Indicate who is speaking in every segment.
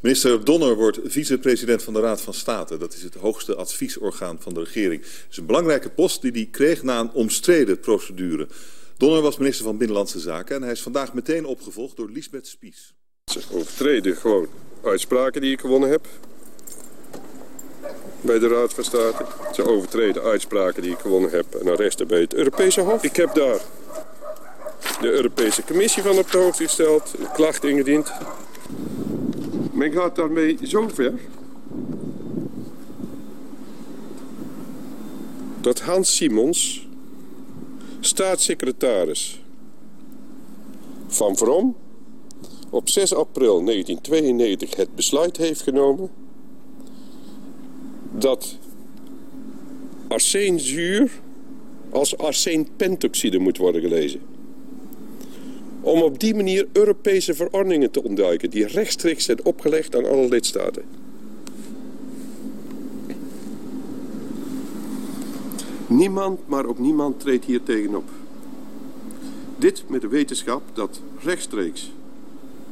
Speaker 1: Minister Donner wordt vicepresident van de Raad van State. Dat is het hoogste adviesorgaan van de regering. Het is een belangrijke post die hij kreeg na een omstreden procedure. Donner was minister van Binnenlandse Zaken en hij is vandaag meteen opgevolgd door Lisbeth Spies.
Speaker 2: Ze overtreden gewoon uitspraken die ik gewonnen heb bij de Raad van State. Ze overtreden uitspraken die ik gewonnen heb en arresten bij het Europese Hof. Ik heb daar de Europese Commissie van op de hoogte gesteld, klacht ingediend. Men gaat daarmee zo ver dat Hans Simons, staatssecretaris van Vrom, op 6 april 1992 het besluit heeft genomen dat arseenzuur als arseenpentoxide moet worden gelezen. Om op die manier Europese verordeningen te ontduiken die rechtstreeks zijn opgelegd aan alle lidstaten. Niemand, maar ook niemand treedt hier tegenop. Dit met de wetenschap dat rechtstreeks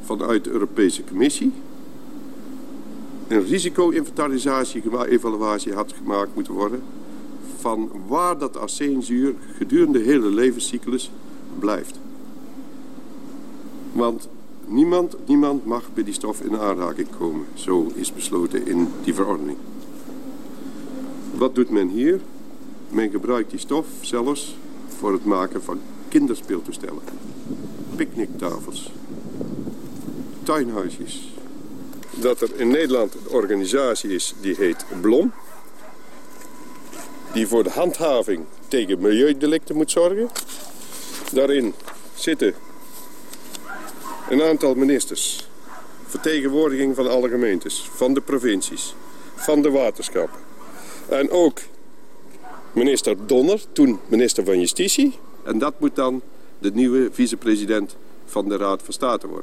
Speaker 2: vanuit de Europese Commissie een risico-inventarisatie, evaluatie had gemaakt moeten worden van waar dat arseenzuur gedurende de hele levenscyclus blijft. Want niemand, niemand mag bij die stof in aanraking komen. Zo is besloten in die verordening. Wat doet men hier? Men gebruikt die stof zelfs voor het maken van kinderspeeltoestellen. Picknicktafels. Tuinhuisjes. Dat er in Nederland een organisatie is die heet Blom. Die voor de handhaving tegen milieudelicten moet zorgen. Daarin zitten een aantal ministers. Vertegenwoordiging van alle gemeentes, van de provincies, van de waterschappen. En ook minister Donner, toen minister van Justitie. En dat moet dan de nieuwe vicepresident van de Raad van State worden.